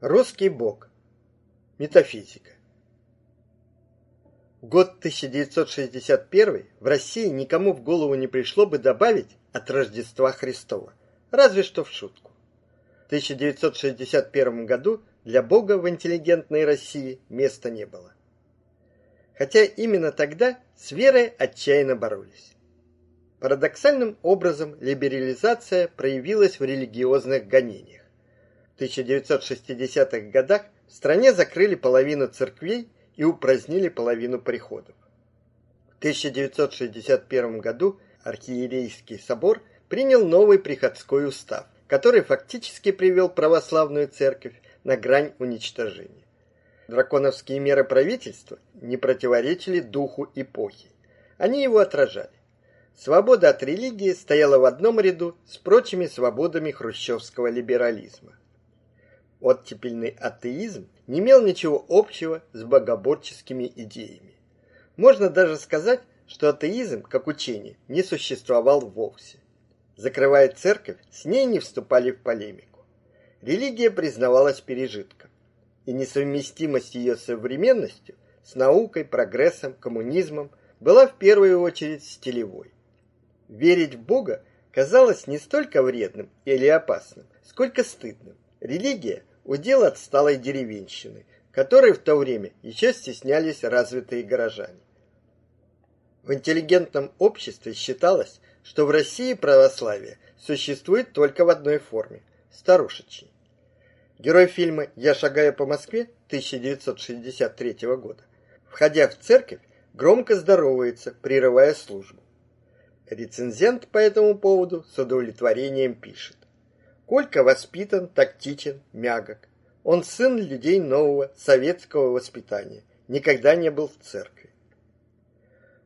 Русский бог. Метафизика. Год 1961 в России никому в голову не пришло бы добавить от Рождества Христова, разве что в шутку. В 1961 году для бога в интеллигентной России места не было. Хотя именно тогда с верой отчаянно боролись. Парадоксальным образом либерализация проявилась в религиозных гонениях. 1960-х годах в стране закрыли половину церквей и упразднили половину приходов. В 1961 году архиерейский собор принял новый приходской устав, который фактически привел православную церковь на грань уничтожения. Драконовские меры правительства не противоречили духу эпохи. Они его отражали. Свобода от религии стояла в одном ряду с прочими свободами хрущевского либерализма. Оттепельный атеизм не имел ничего общего с богоборческими идеями. Можно даже сказать, что атеизм, как учение, не существовал вовсе. Закрывая церковь, с ней не вступали в полемику. Религия признавалась пережитком, и несовместимость ее с современностью, с наукой, прогрессом, коммунизмом была в первую очередь стилевой. Верить в Бога казалось не столько вредным или опасным, сколько стыдным. Религия удел отсталой деревенщины, которой в то время еще стеснялись развитые горожане. В интеллигентном обществе считалось, что в России православие существует только в одной форме старушечьей. Герой фильма Я шагаю по Москве 1963 года, входя в церковь, громко здоровается, прерывая службу. Рецензент по этому поводу с удовлетворением пишет: Колька воспитан, тактичен, мягок. Он сын людей нового советского воспитания, никогда не был в церкви.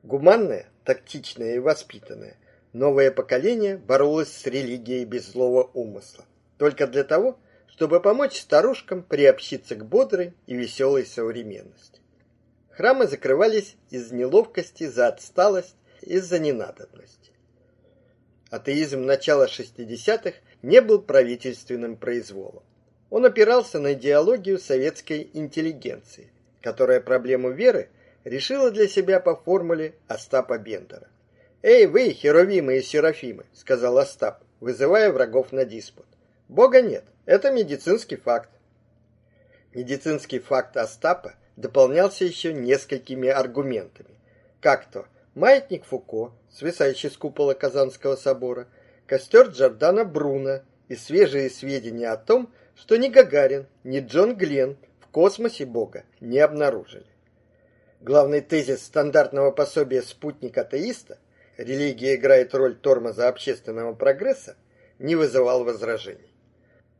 Гуманное, тактичное и воспитанное новое поколение боролось с религией без злого умысла, только для того, чтобы помочь старушкам приобщиться к бодрой и веселой современности. Храмы закрывались из неловкости за отсталость, из-за ненадобности. Атеизм начала 60-х не был правительственным произволом. Он опирался на идеологию советской интеллигенции, которая проблему веры решила для себя по формуле Остапа Бендера. «Эй вы, херувимы и серафимы», — сказал Остап, вызывая врагов на диспут. «Бога нет, это медицинский факт». Медицинский факт Остапа дополнялся еще несколькими аргументами. Как то маятник Фуко, свисающий с купола Казанского собора — костер Джордана Бруно и свежие сведения о том, что ни Гагарин, ни Джон Гленн в космосе Бога не обнаружили. Главный тезис стандартного пособия «Спутник атеиста» «Религия играет роль тормоза общественного прогресса» не вызывал возражений.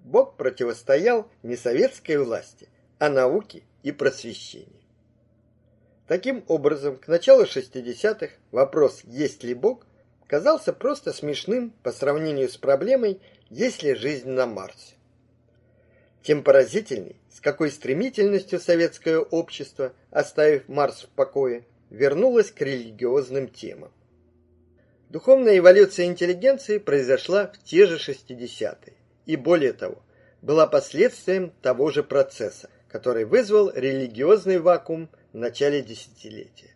Бог противостоял не советской власти, а науке и просвещению. Таким образом, к началу 60-х вопрос «Есть ли Бог?» Казался просто смешным по сравнению с проблемой «Есть ли жизнь на Марсе?». Тем поразительней, с какой стремительностью советское общество, оставив Марс в покое, вернулось к религиозным темам. Духовная эволюция интеллигенции произошла в те же 60-е, и более того, была последствием того же процесса, который вызвал религиозный вакуум в начале десятилетия.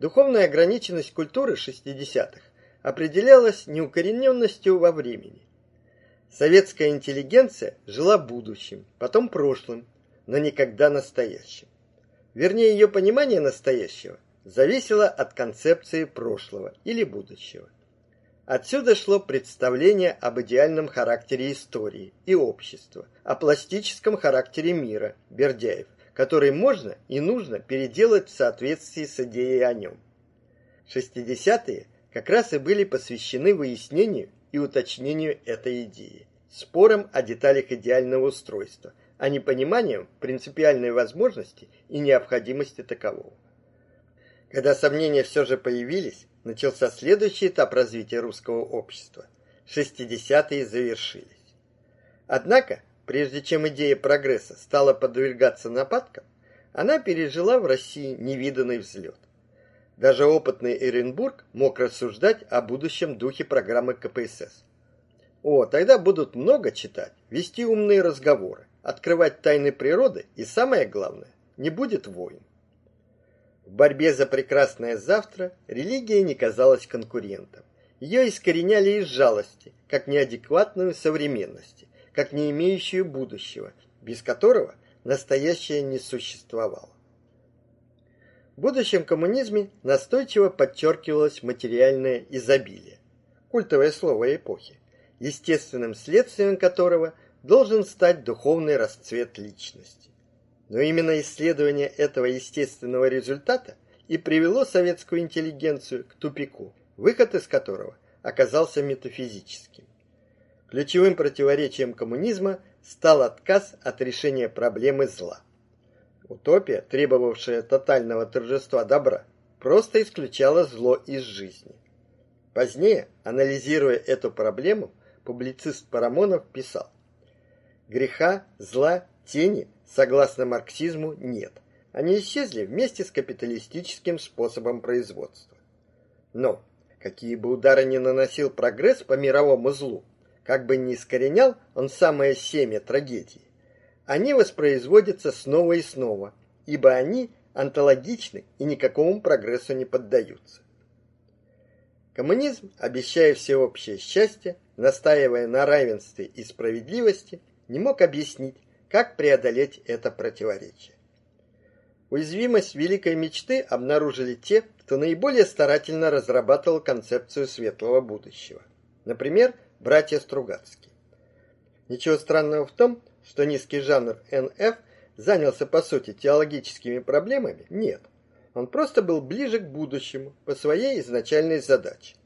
Духовная ограниченность культуры 60-х определялась неукорененностью во времени. Советская интеллигенция жила будущим, потом прошлым, но никогда настоящим. Вернее, ее понимание настоящего зависело от концепции прошлого или будущего. Отсюда шло представление об идеальном характере истории и общества, о пластическом характере мира Бердяев, который можно и нужно переделать в соответствии с идеей о нем. 60-е как раз и были посвящены выяснению и уточнению этой идеи, спорам о деталях идеального устройства, а не пониманием принципиальной возможности и необходимости такового. Когда сомнения все же появились, начался следующий этап развития русского общества. 60-е завершились. Однако, прежде чем идея прогресса стала подвергаться нападкам, она пережила в России невиданный взлет. Даже опытный Эренбург мог рассуждать о будущем духе программы КПСС. О, тогда будут много читать, вести умные разговоры. открывать тайны природы и самое главное, не будет войн. В борьбе за прекрасное завтра религия не казалась конкурентом. Ее искореняли из жалости, как неадекватную современности, как не имеющую будущего, без которого настоящее не существовало. В будущем коммунизме настойчиво подчеркивалось материальное изобилие, культовое слово эпохи, естественным следствием которого должен стать духовный расцвет личности. Но именно исследование этого естественного результата и привело советскую интеллигенцию к тупику, выход из которого оказался метафизическим. Ключевым противоречием коммунизма стал отказ от решения проблемы зла. Утопия, требовавшая тотального торжества добра, просто исключала зло из жизни. Позднее, анализируя эту проблему, публицист Парамонов писал: Греха, зла, тени Согласно марксизму, нет. Они исчезли вместе с капиталистическим способом производства. Но какие бы удары ни наносил прогресс по мировому злу, как бы ни искоренял он самое семя трагедии, они воспроизводятся снова и снова, ибо они онтологичны и никакому прогрессу не поддаются. Коммунизм, обещая всеобщее счастье, настаивая на равенстве и справедливости, не мог объяснить, как преодолеть это противоречие? Уязвимость великой мечты обнаружили те, кто наиболее старательно разрабатывал концепцию светлого будущего. Например, братья Стругацкие. Ничего странного в том, что низкий жанр НФ занялся по сути теологическими проблемами? Нет. Он просто был ближе к будущему по своей изначальной задаче.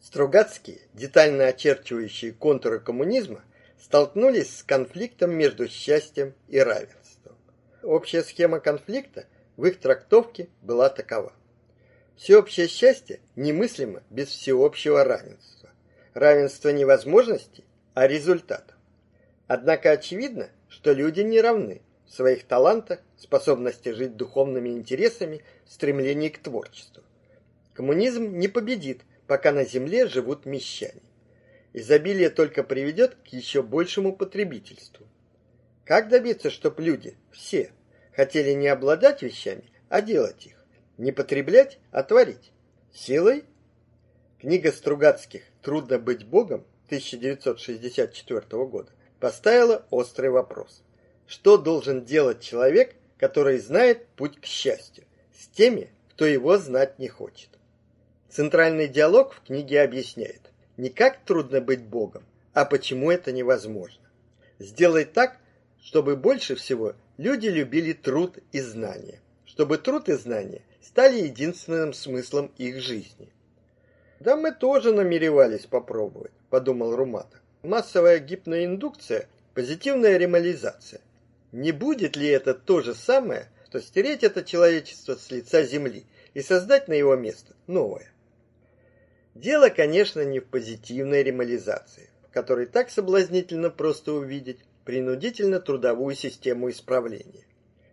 Стругацкие, детально очерчивающие контуры коммунизма, столкнулись с конфликтом между счастьем и равенством. Общая схема конфликта в их трактовке была такова: всеобщее счастье немыслимо без всеобщего равенства. Равенство не возможностей, а результатов. Однако очевидно, что люди не равны в своих талантах, способности жить духовными интересами, стремлении к творчеству. Коммунизм не победит, пока на земле живут мещане. Изобилие только приведет к еще большему потребительству. Как добиться, чтобы люди, все, хотели не обладать вещами, а делать их? Не потреблять, а творить? Силой? Книга Стругацких «Трудно быть Богом» 1964 года поставила острый вопрос. Что должен делать человек, который знает путь к счастью, с теми, кто его знать не хочет? Центральный диалог в книге объясняет не как трудно быть Богом, а почему это невозможно. Сделай так, чтобы больше всего люди любили труд и знания, чтобы труд и знания стали единственным смыслом их жизни. Да мы тоже намеревались попробовать, подумал Румата. Массовая гипноиндукция, позитивная ремализация. Не будет ли это то же самое, что стереть это человечество с лица земли и создать на его место новое? Дело, конечно, не в позитивной ремализации, в которой так соблазнительно просто увидеть принудительно трудовую систему исправления.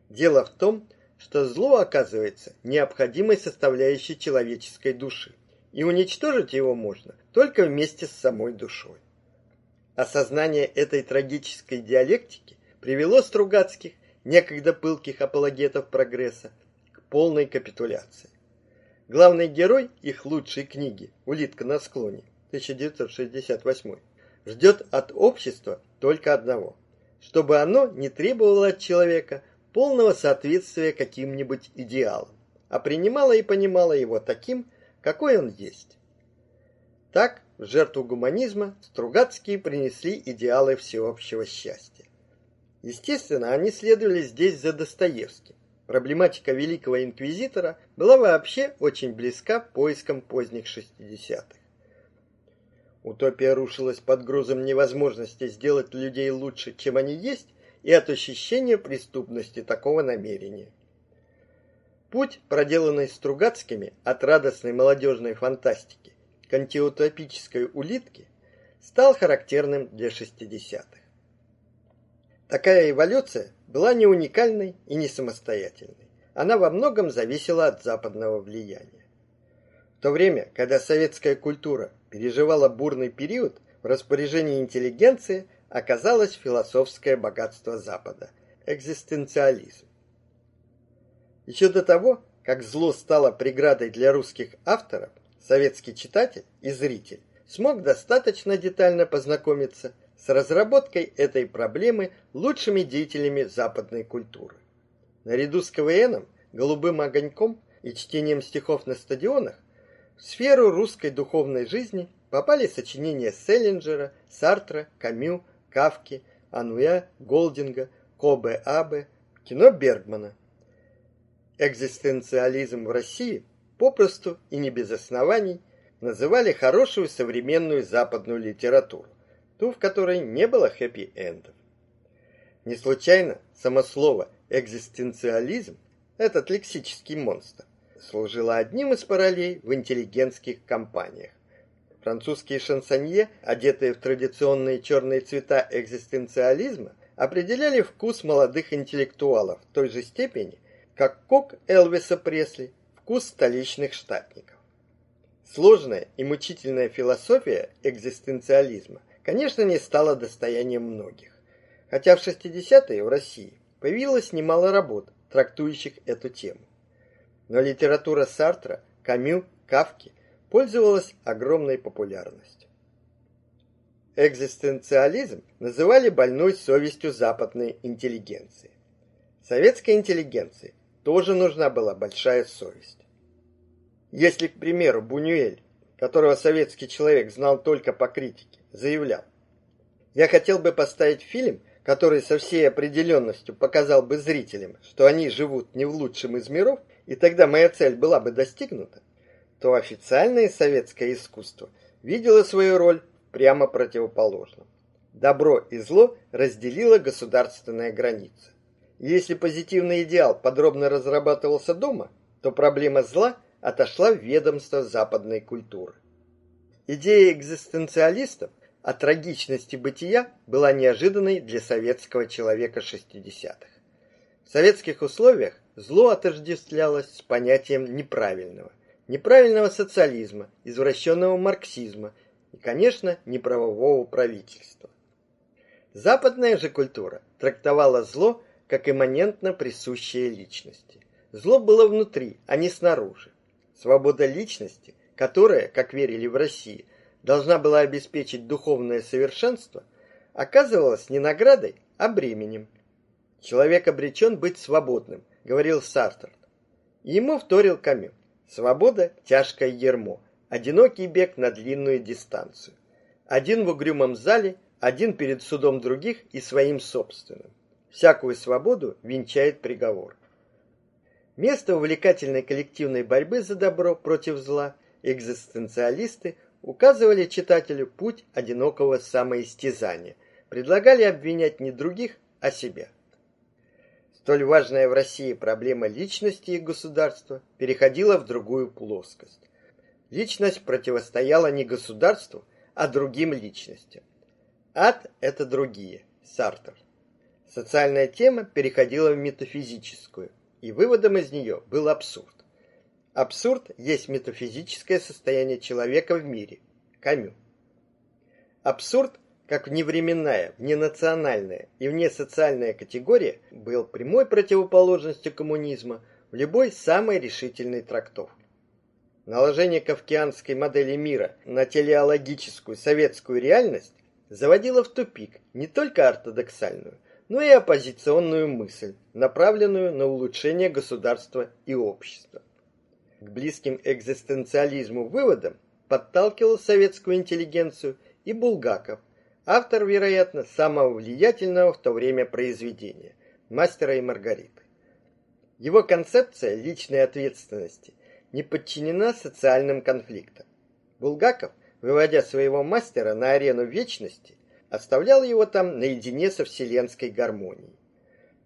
Дело в том, что зло оказывается необходимой составляющей человеческой души, и уничтожить его можно только вместе с самой душой. Осознание этой трагической диалектики привело Стругацких, некогда пылких апологетов прогресса, к полной капитуляции. Главный герой их лучшей книги «Улитка на склоне» 1968 ждет от общества только одного, чтобы оно не требовало от человека полного соответствия каким-нибудь идеалам, а принимало и понимало его таким, какой он есть. Так, в жертву гуманизма Стругацкие принесли идеалы всеобщего счастья. Естественно, они следовали здесь за Достоевским, Проблематика великого инквизитора была вообще очень близка поискам поздних 60-х. Утопия рушилась под грузом невозможности сделать людей лучше, чем они есть, и от ощущения преступности такого намерения. Путь, проделанный Стругацкими от радостной молодежной фантастики к антиутопической улитке, стал характерным для 60-х. Такая эволюция была не уникальной и не самостоятельной. Она во многом зависела от западного влияния. В то время, когда советская культура переживала бурный период, в распоряжении интеллигенции оказалось философское богатство Запада – экзистенциализм. Еще до того, как зло стало преградой для русских авторов, советский читатель и зритель смог достаточно детально познакомиться с разработкой этой проблемы лучшими деятелями западной культуры. Наряду с КВНом, голубым огоньком и чтением стихов на стадионах в сферу русской духовной жизни попали сочинения Селлинджера, Сартра, Камю, Кавки, Ануя, Голдинга, Кобе Абе, кино Бергмана. Экзистенциализм в России попросту и не без оснований называли хорошую современную западную литературу, ту, в которой не было хэппи-эндов. Не случайно само слово экзистенциализм, этот лексический монстр, служило одним из паролей в интеллигентских компаниях. Французские шансонье, одетые в традиционные черные цвета экзистенциализма, определяли вкус молодых интеллектуалов в той же степени, как кок Элвиса Пресли вкус столичных штатников. Сложная и мучительная философия экзистенциализма, конечно, не стала достоянием многих. Хотя в 60-е в России появилось немало работ, трактующих эту тему. Но литература Сартра, Камю, Кавки пользовалась огромной популярностью. Экзистенциализм называли больной совестью западной интеллигенции. Советской интеллигенции тоже нужна была большая совесть. Если, к примеру, Бунюэль, которого советский человек знал только по критике, заявлял: "Я хотел бы поставить фильм, который со всей определенностью показал бы зрителям, что они живут не в лучшем из миров, и тогда моя цель была бы достигнута", то официальное советское искусство видело свою роль прямо противоположном. Добро и зло разделила государственная граница. Если позитивный идеал подробно разрабатывался дома, то проблема зла отошла в ведомство западной культуры. Идея экзистенциалистов о трагичности бытия была неожиданной для советского человека 60-х. В советских условиях зло отождествлялось с понятием неправильного, неправильного социализма, извращенного марксизма и, конечно, неправового правительства. Западная же культура трактовала зло как имманентно присущее личности. Зло было внутри, а не снаружи. Свобода личности, которая, как верили в России, должна была обеспечить духовное совершенство, оказывалась не наградой, а бременем. Человек обречен быть свободным, говорил Сартр. Ему вторил Камю. Свобода тяжкое ермо, одинокий бег на длинную дистанцию. Один в угрюмом зале, один перед судом других и своим собственным. Всякую свободу венчает приговор. Место увлекательной коллективной борьбы за добро против зла экзистенциалисты указывали читателю путь одинокого самоистязания, предлагали обвинять не других, а себя. Столь важная в России проблема личности и государства переходила в другую плоскость. Личность противостояла не государству, а другим личностям. Ад это другие. Сартр. Социальная тема переходила в метафизическую, и выводом из нее был абсурд. Абсурд есть метафизическое состояние человека в мире. Камю. Абсурд как вневременная, вненациональная и внесоциальная категория, был прямой противоположностью коммунизма в любой самой решительной трактовке. Наложение кавкианской модели мира на телеологическую советскую реальность заводило в тупик не только ортодоксальную, но и оппозиционную мысль, направленную на улучшение государства и общества. К близким экзистенциализму выводам подталкивал советскую интеллигенцию и Булгаков, автор, вероятно, самого влиятельного в то время произведения Мастера и Маргариты. Его концепция личной ответственности не подчинена социальным конфликтам. Булгаков, выводя своего мастера на арену вечности, оставлял его там наедине со вселенской гармонией.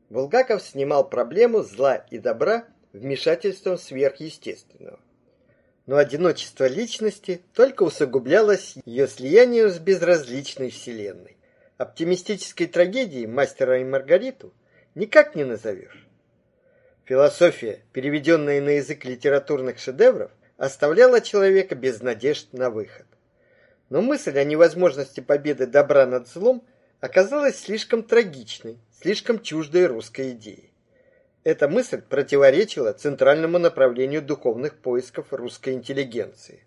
Булгаков снимал проблему зла и добра вмешательством сверхъестественного но одиночество личности только усугублялось ее слиянием с безразличной вселенной. Оптимистической трагедией Мастера и Маргариту никак не назовешь. Философия, переведенная на язык литературных шедевров, оставляла человека без надежд на выход. Но мысль о невозможности победы добра над злом оказалась слишком трагичной, слишком чуждой русской идеи. Эта мысль противоречила центральному направлению духовных поисков русской интеллигенции.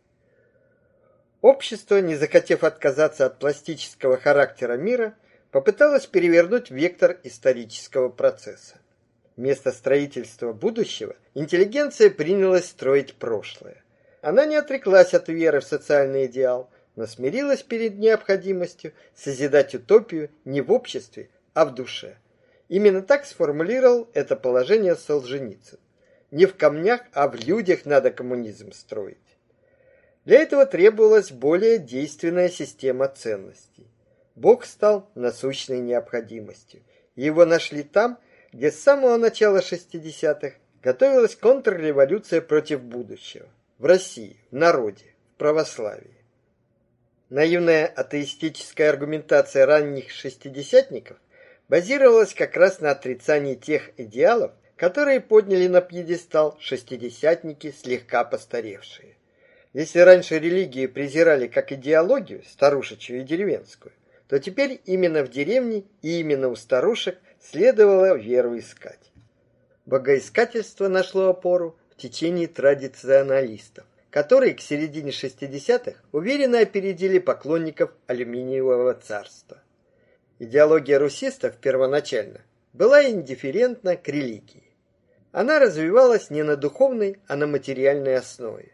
Общество, не захотев отказаться от пластического характера мира, попыталось перевернуть вектор исторического процесса. Вместо строительства будущего интеллигенция принялась строить прошлое. Она не отреклась от веры в социальный идеал, но смирилась перед необходимостью созидать утопию не в обществе, а в душе. Именно так сформулировал это положение Солженицын. Не в камнях, а в людях надо коммунизм строить. Для этого требовалась более действенная система ценностей. Бог стал насущной необходимостью. Его нашли там, где с самого начала 60-х готовилась контрреволюция против будущего. В России, в народе, в православии. Наивная атеистическая аргументация ранних шестидесятников базировалась как раз на отрицании тех идеалов, которые подняли на пьедестал шестидесятники, слегка постаревшие. Если раньше религии презирали как идеологию, старушечью и деревенскую, то теперь именно в деревне и именно у старушек следовало веру искать. Богоискательство нашло опору в течении традиционалистов, которые к середине 60-х уверенно опередили поклонников алюминиевого царства. Идеология русистов первоначально была индифферентна к религии. Она развивалась не на духовной, а на материальной основе.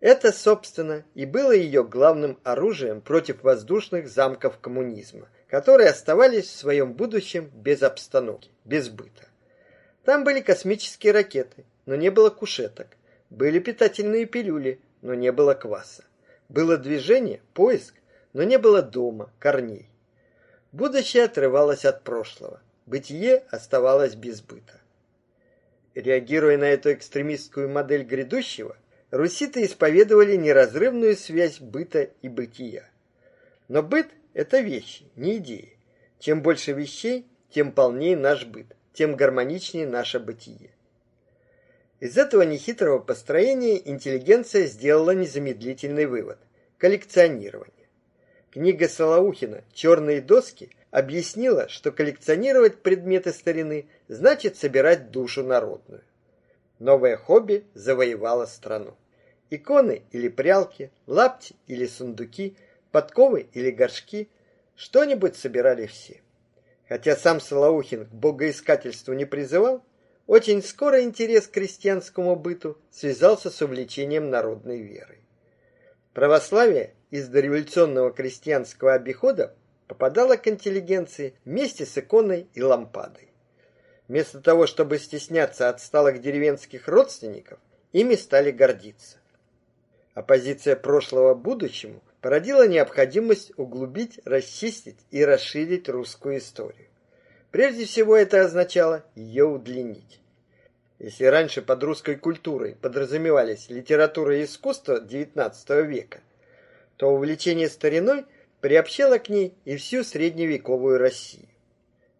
Это, собственно, и было ее главным оружием против воздушных замков коммунизма, которые оставались в своем будущем без обстановки, без быта. Там были космические ракеты, но не было кушеток. Были питательные пилюли, но не было кваса. Было движение, поиск, но не было дома, корней. Будущее отрывалось от прошлого. Бытие оставалось без быта. Реагируя на эту экстремистскую модель грядущего, руситы исповедовали неразрывную связь быта и бытия. Но быт это вещи, не идеи. Чем больше вещей, тем полнее наш быт, тем гармоничнее наше бытие. Из этого нехитрого построения интеллигенция сделала незамедлительный вывод коллекционирование. Книга Солоухина «Черные доски» объяснила, что коллекционировать предметы старины значит собирать душу народную. Новое хобби завоевало страну. Иконы или прялки, лапти или сундуки, подковы или горшки, что-нибудь собирали все. Хотя сам Солоухин к богоискательству не призывал, очень скоро интерес к крестьянскому быту связался с увлечением народной верой. Православие из дореволюционного крестьянского обихода попадало к интеллигенции вместе с иконой и лампадой. Вместо того, чтобы стесняться отсталых деревенских родственников, ими стали гордиться. Оппозиция прошлого будущему породила необходимость углубить, расчистить и расширить русскую историю. Прежде всего это означало ее удлинить. Если раньше под русской культурой подразумевались литература и искусство XIX века, то увлечение стариной приобщало к ней и всю средневековую Россию.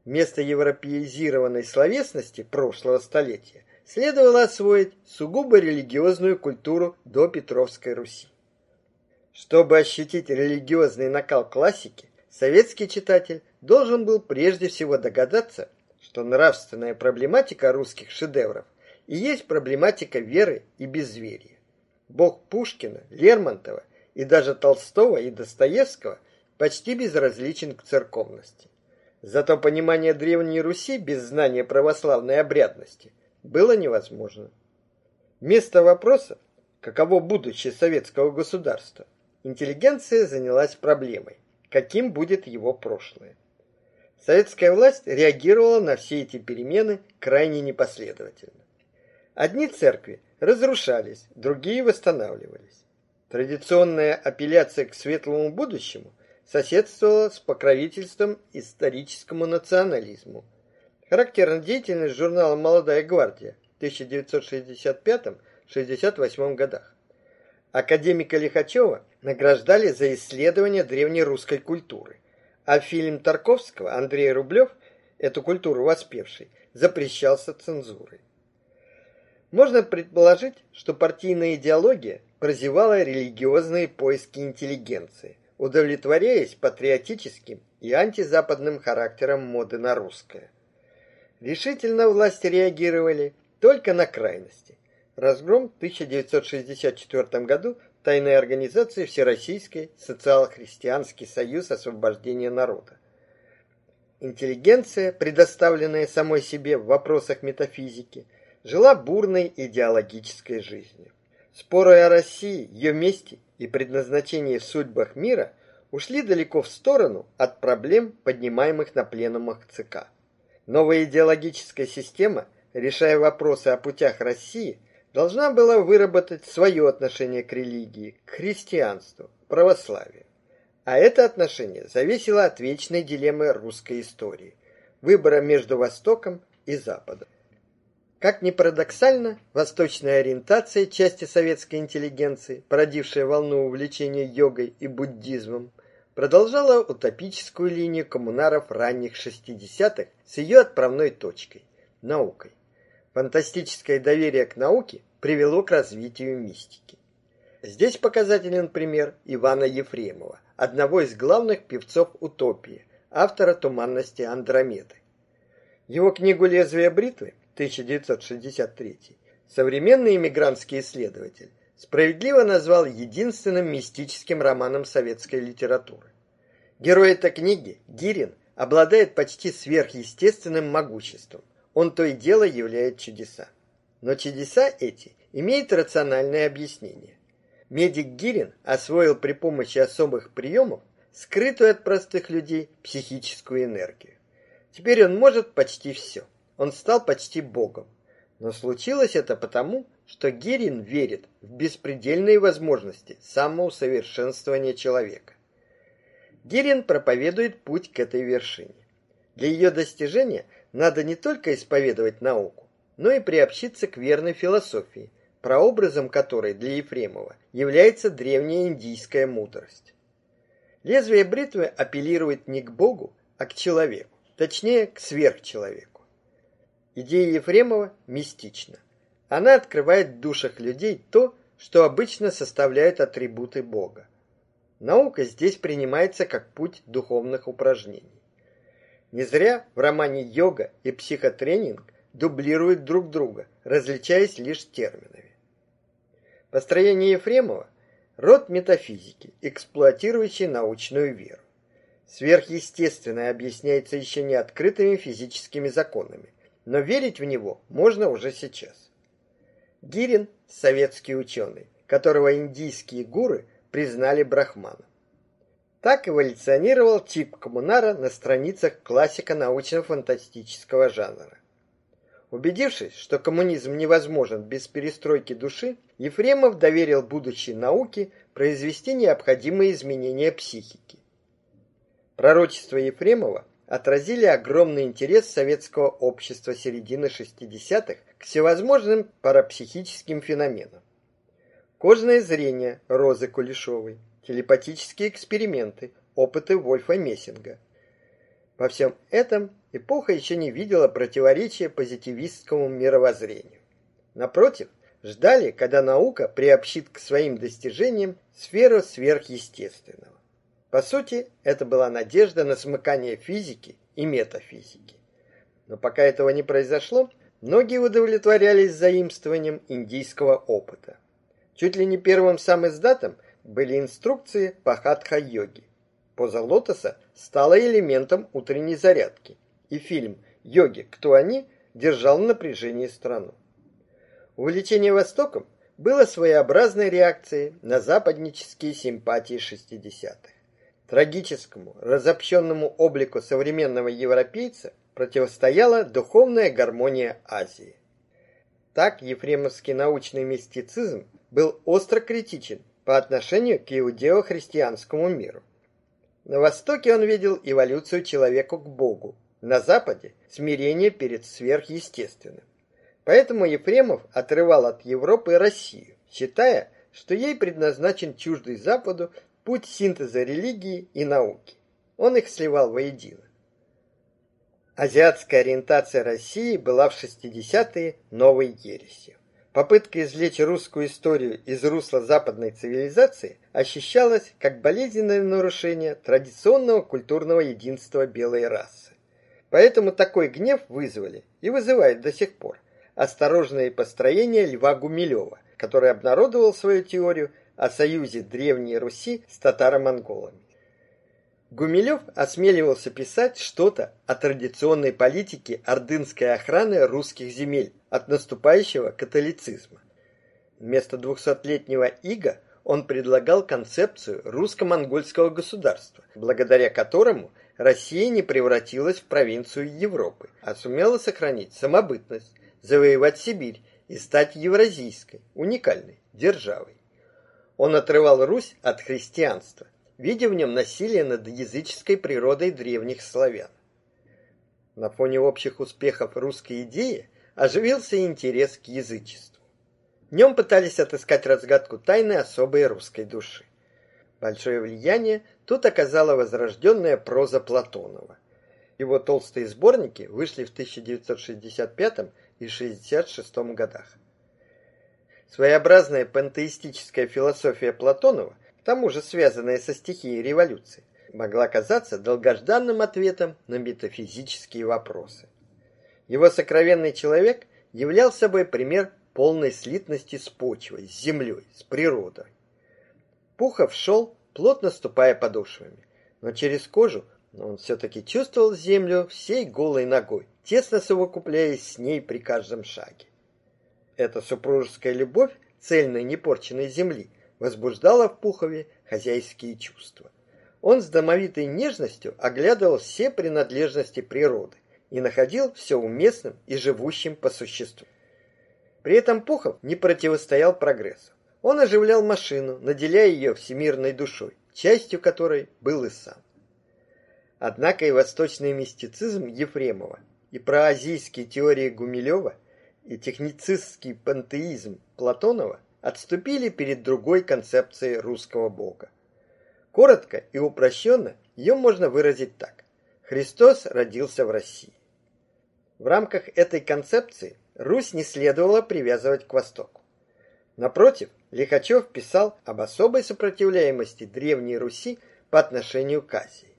Вместо европеизированной словесности прошлого столетия следовало освоить сугубо религиозную культуру до Петровской Руси. Чтобы ощутить религиозный накал классики, советский читатель должен был прежде всего догадаться, что нравственная проблематика русских шедевров и есть проблематика веры и безверия. Бог Пушкина, Лермонтова и даже Толстого и Достоевского почти безразличен к церковности. Зато понимание древней Руси без знания православной обрядности было невозможно. Вместо вопроса, каково будущее советского государства, интеллигенция занялась проблемой, каким будет его прошлое. Советская власть реагировала на все эти перемены крайне непоследовательно. Одни церкви разрушались, другие восстанавливались. Традиционная апелляция к светлому будущему соседствовала с покровительством историческому национализму. Характерна деятельность журнала «Молодая гвардия» в 1965-68 годах. Академика Лихачева награждали за исследование древней русской культуры, а фильм Тарковского Андрей Рублев, эту культуру воспевший, запрещался цензурой. Можно предположить, что партийная идеология прозевала религиозные поиски интеллигенции, удовлетворяясь патриотическим и антизападным характером моды на русское. Решительно власти реагировали только на крайности. Разгром в 1964 году тайной организации Всероссийский социал-христианский союз освобождения народа. Интеллигенция, предоставленная самой себе в вопросах метафизики, жила бурной идеологической жизнью. Споры о России, ее месте и предназначении в судьбах мира ушли далеко в сторону от проблем, поднимаемых на пленумах ЦК. Новая идеологическая система, решая вопросы о путях России, должна была выработать свое отношение к религии, к христианству, православию. А это отношение зависело от вечной дилеммы русской истории выбора между Востоком и Западом. Как ни парадоксально, восточная ориентация части советской интеллигенции, породившая волну увлечения йогой и буддизмом, продолжала утопическую линию коммунаров ранних 60-х с ее отправной точкой наукой. Фантастическое доверие к науке привело к развитию мистики. Здесь показателен пример Ивана Ефремова, одного из главных певцов утопии, автора Туманности Андромеды. Его книгу Лезвие бритвы 1963 современный иммигрантский исследователь справедливо назвал единственным мистическим романом советской литературы. Герой этой книги, Гирин, обладает почти сверхъестественным могуществом. Он то и дело являет чудеса. Но чудеса эти имеют рациональное объяснение. Медик Гирин освоил при помощи особых приемов скрытую от простых людей психическую энергию. Теперь он может почти все. Он стал почти богом. Но случилось это потому, что Гирин верит в беспредельные возможности самоусовершенствования человека. Гирин проповедует путь к этой вершине. Для ее достижения надо не только исповедовать науку, но и приобщиться к верной философии, прообразом которой для Ефремова является древняя индийская мудрость. Лезвие бритвы апеллирует не к Богу, а к человеку, точнее, к сверхчеловеку. Идея Ефремова мистична. Она открывает в душах людей то, что обычно составляют атрибуты Бога. Наука здесь принимается как путь духовных упражнений. Не зря в романе «Йога» и «Психотренинг» дублируют друг друга, различаясь лишь терминами. Построение Ефремова – род метафизики, эксплуатирующий научную веру. Сверхъестественное объясняется еще не открытыми физическими законами, но верить в него можно уже сейчас. Гирин – советский ученый, которого индийские гуры признали брахманом. Так эволюционировал тип коммунара на страницах классика научно-фантастического жанра. Убедившись, что коммунизм невозможен без перестройки души, Ефремов доверил будущей науке произвести необходимые изменения психики. Пророчества Ефремова отразили огромный интерес советского общества середины 60-х к всевозможным парапсихическим феноменам. Кожное зрение Розы Кулешовой, телепатические эксперименты, опыты Вольфа Мессинга. Во всем этом эпоха еще не видела противоречия позитивистскому мировоззрению. Напротив, ждали, когда наука приобщит к своим достижениям сферу сверхъестественного. По сути, это была надежда на смыкание физики и метафизики. Но пока этого не произошло, многие удовлетворялись заимствованием индийского опыта. Чуть ли не первым сам издатом были инструкции по хатха-йоге. Поза лотоса стала элементом утренней зарядки – и фильм «Йоги. Кто они?» держал в напряжении страну. Увлечение Востоком было своеобразной реакцией на западнические симпатии 60-х. Трагическому, разобщенному облику современного европейца противостояла духовная гармония Азии. Так ефремовский научный мистицизм был остро критичен по отношению к иудео-христианскому миру. На Востоке он видел эволюцию человека к Богу, на Западе смирение перед сверхъестественным. Поэтому Ефремов отрывал от Европы Россию, считая, что ей предназначен чуждый Западу путь синтеза религии и науки. Он их сливал воедино. Азиатская ориентация России была в 60-е новой ересью. Попытка извлечь русскую историю из русла западной цивилизации ощущалась как болезненное нарушение традиционного культурного единства белой расы. Поэтому такой гнев вызвали и вызывают до сих пор осторожные построения Льва Гумилева, который обнародовал свою теорию о союзе Древней Руси с татаро-монголами. Гумилев осмеливался писать что-то о традиционной политике ордынской охраны русских земель от наступающего католицизма. Вместо двухсотлетнего ига он предлагал концепцию русско-монгольского государства, благодаря которому Россия не превратилась в провинцию Европы, а сумела сохранить самобытность, завоевать Сибирь и стать евразийской, уникальной державой. Он отрывал Русь от христианства видя в нем насилие над языческой природой древних славян. На фоне общих успехов русской идеи оживился интерес к язычеству. В нем пытались отыскать разгадку тайны особой русской души. Большое влияние тут оказала возрожденная проза Платонова. Его толстые сборники вышли в 1965 и 66 годах. Своеобразная пантеистическая философия Платонова тому же связанная со стихией революции, могла казаться долгожданным ответом на метафизические вопросы. Его сокровенный человек являл собой пример полной слитности с почвой, с землей, с природой. Пухов шел, плотно ступая подошвами, но через кожу он все-таки чувствовал землю всей голой ногой, тесно совокупляясь с ней при каждом шаге. Эта супружеская любовь цельной непорченной земли возбуждала в Пухове хозяйские чувства. Он с домовитой нежностью оглядывал все принадлежности природы и находил все уместным и живущим по существу. При этом Пухов не противостоял прогрессу. Он оживлял машину, наделяя ее всемирной душой, частью которой был и сам. Однако и восточный мистицизм Ефремова, и проазийские теории Гумилева, и техницистский пантеизм Платонова отступили перед другой концепцией русского бога. Коротко и упрощенно ее можно выразить так. Христос родился в России. В рамках этой концепции Русь не следовало привязывать к Востоку. Напротив, Лихачев писал об особой сопротивляемости Древней Руси по отношению к Азии.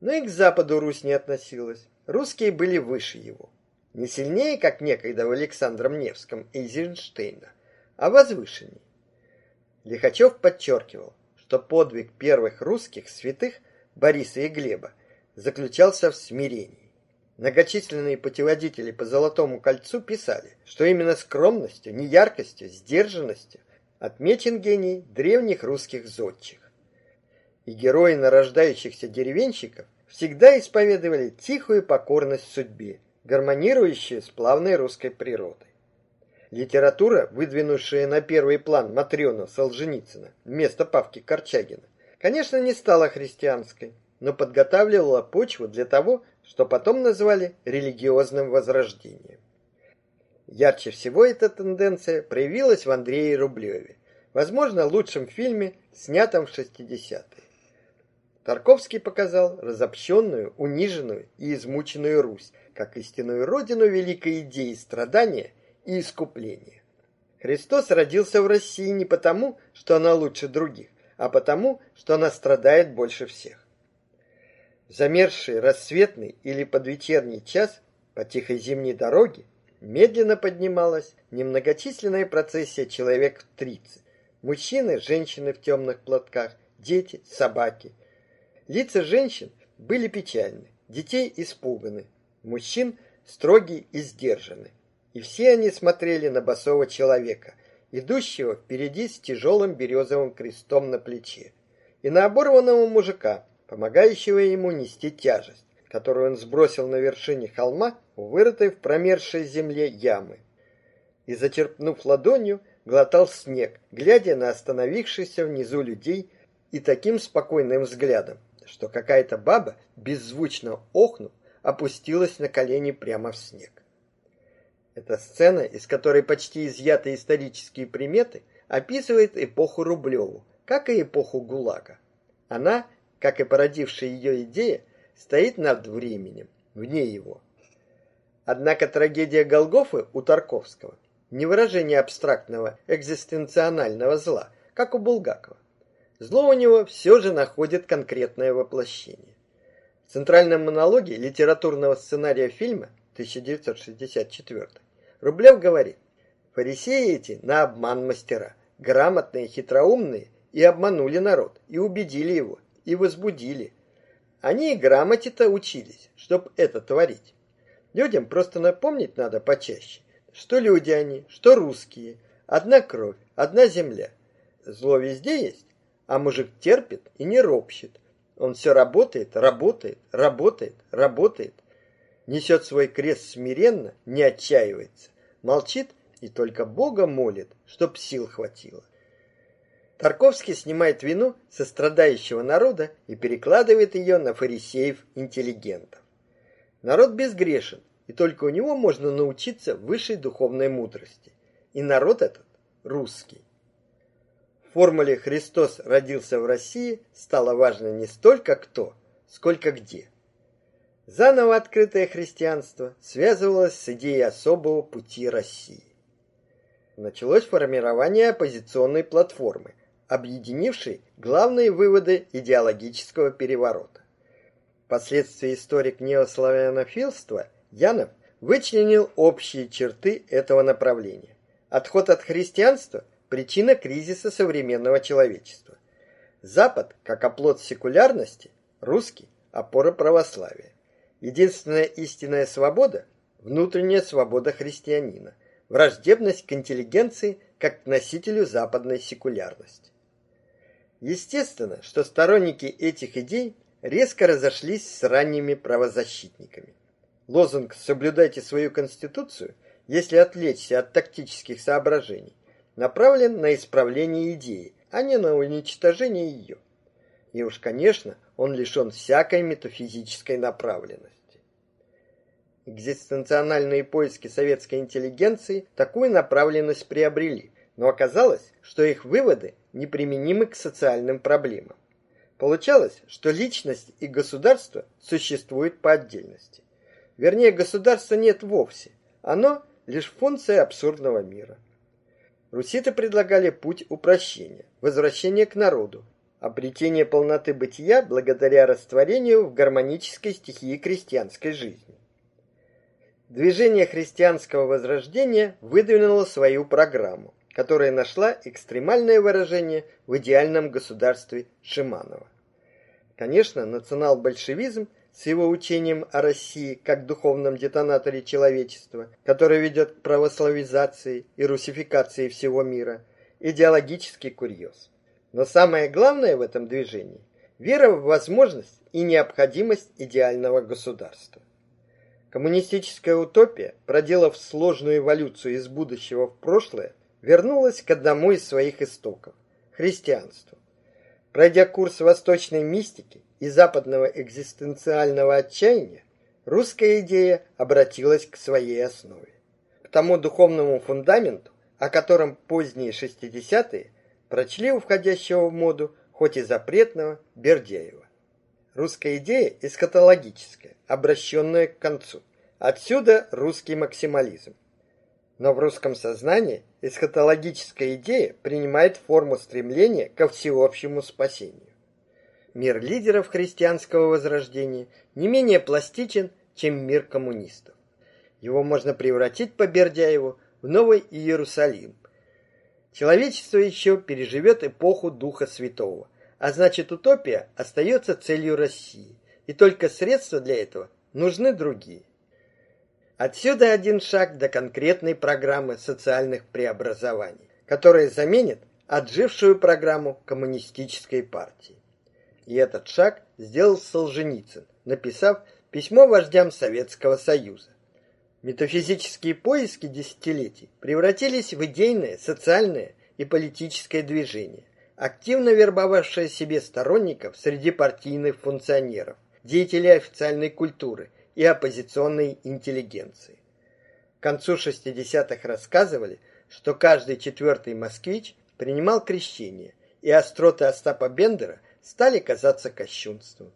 Но и к Западу Русь не относилась. Русские были выше его. Не сильнее, как некогда в Александром Невском и Эйзенштейна, а возвышенней. Лихачев подчеркивал, что подвиг первых русских святых Бориса и Глеба заключался в смирении. Многочисленные путеводители по Золотому кольцу писали, что именно скромностью, неяркостью, сдержанностью отмечен гений древних русских зодчих. И герои нарождающихся деревенщиков всегда исповедовали тихую покорность судьбе, гармонирующую с плавной русской природой. Литература, выдвинувшая на первый план Матрёну Солженицына вместо Павки Корчагина, конечно, не стала христианской, но подготавливала почву для того, что потом назвали религиозным возрождением. Ярче всего эта тенденция проявилась в Андрее Рублеве, возможно, лучшем фильме, снятом в 60-е. Тарковский показал разобщенную, униженную и измученную Русь, как истинную родину великой идеи страдания и искупления. Христос родился в России не потому, что она лучше других, а потому, что она страдает больше всех. В замерзший рассветный или подвечерний час по тихой зимней дороге медленно поднималась немногочисленная процессия человек в тридцать. Мужчины, женщины в темных платках, дети, собаки. Лица женщин были печальны, детей испуганы, мужчин строгие и сдержаны и все они смотрели на босого человека, идущего впереди с тяжелым березовым крестом на плече, и на оборванного мужика, помогающего ему нести тяжесть, которую он сбросил на вершине холма, вырытой в промерзшей земле ямы. И, зачерпнув ладонью, глотал снег, глядя на остановившихся внизу людей и таким спокойным взглядом, что какая-то баба, беззвучно охнув, опустилась на колени прямо в снег. Эта сцена, из которой почти изъяты исторические приметы, описывает эпоху Рублеву, как и эпоху ГУЛАГа. Она, как и породившая ее идея, стоит над временем, вне его. Однако трагедия Голгофы у Тарковского не выражение абстрактного экзистенционального зла, как у Булгакова. Зло у него все же находит конкретное воплощение. В центральном монологе литературного сценария фильма 1964 Рублев говорит, фарисеи эти на обман мастера, грамотные, хитроумные, и обманули народ, и убедили его, и возбудили. Они и грамоте-то учились, чтоб это творить. Людям просто напомнить надо почаще, что люди они, что русские, одна кровь, одна земля. Зло везде есть, а мужик терпит и не ропщет. Он все работает, работает, работает, работает. Несет свой крест смиренно, не отчаивается. Молчит и только Бога молит, чтоб сил хватило. Тарковский снимает вину со страдающего народа и перекладывает ее на фарисеев-интеллигентов. Народ безгрешен, и только у него можно научиться высшей духовной мудрости. И народ этот русский. В формуле «Христос родился в России» стало важно не столько кто, сколько где. Заново открытое христианство связывалось с идеей особого пути России. Началось формирование оппозиционной платформы, объединившей главные выводы идеологического переворота. Впоследствии историк неославянофилства Янов вычленил общие черты этого направления. Отход от христианства – причина кризиса современного человечества. Запад, как оплот секулярности, русский – опора православия. Единственная истинная свобода – внутренняя свобода христианина, враждебность к интеллигенции как к носителю западной секулярности. Естественно, что сторонники этих идей резко разошлись с ранними правозащитниками. Лозунг «Соблюдайте свою конституцию», если отвлечься от тактических соображений, направлен на исправление идеи, а не на уничтожение ее. И уж, конечно, он лишен всякой метафизической направленности. Экзистенциональные поиски советской интеллигенции такую направленность приобрели, но оказалось, что их выводы неприменимы к социальным проблемам. Получалось, что личность и государство существуют по отдельности. Вернее, государства нет вовсе. Оно лишь функция абсурдного мира. Руситы предлагали путь упрощения, возвращения к народу, обретение полноты бытия благодаря растворению в гармонической стихии крестьянской жизни. Движение христианского возрождения выдвинуло свою программу, которая нашла экстремальное выражение в идеальном государстве Шиманова. Конечно, национал-большевизм с его учением о России как духовном детонаторе человечества, который ведет к православизации и русификации всего мира, идеологический курьез. Но самое главное в этом движении – вера в возможность и необходимость идеального государства. Коммунистическая утопия, проделав сложную эволюцию из будущего в прошлое, вернулась к одному из своих истоков – христианству. Пройдя курс восточной мистики, и западного экзистенциального отчаяния, русская идея обратилась к своей основе, к тому духовному фундаменту, о котором поздние шестидесятые прочли у входящего в моду, хоть и запретного, Бердяева. Русская идея эскатологическая, обращенная к концу. Отсюда русский максимализм. Но в русском сознании эсхатологическая идея принимает форму стремления ко всеобщему спасению мир лидеров христианского возрождения не менее пластичен, чем мир коммунистов. Его можно превратить по Бердяеву в новый Иерусалим. Человечество еще переживет эпоху Духа Святого, а значит утопия остается целью России, и только средства для этого нужны другие. Отсюда один шаг до конкретной программы социальных преобразований, которая заменит отжившую программу коммунистической партии. И этот шаг сделал Солженицын, написав письмо вождям Советского Союза. Метафизические поиски десятилетий превратились в идейное, социальное и политическое движение, активно вербовавшее себе сторонников среди партийных функционеров, деятелей официальной культуры и оппозиционной интеллигенции. К концу 60-х рассказывали, что каждый четвертый москвич принимал крещение, и остроты Остапа Бендера стали казаться кощунством.